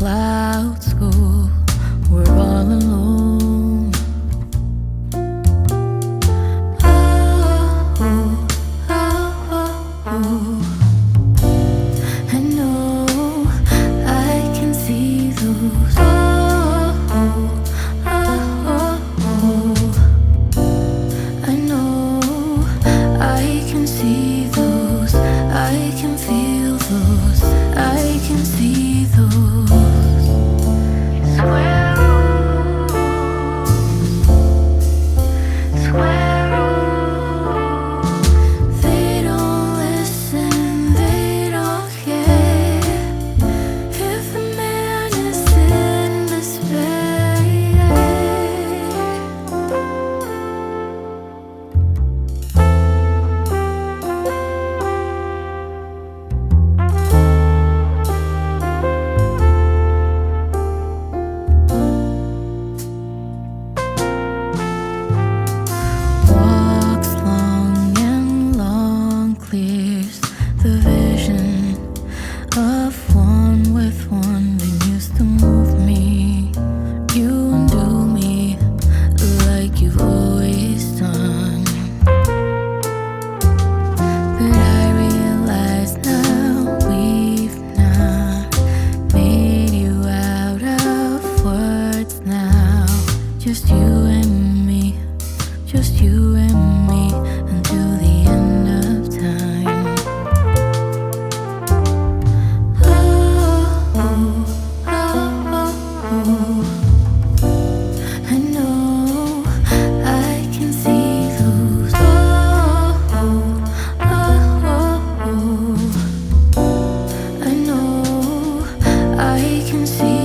clouds go, we're all alone. Oh, oh, oh, oh. I know I can see those. Oh, oh, oh, oh. I know I can see those. I can feel those. I can see. can see.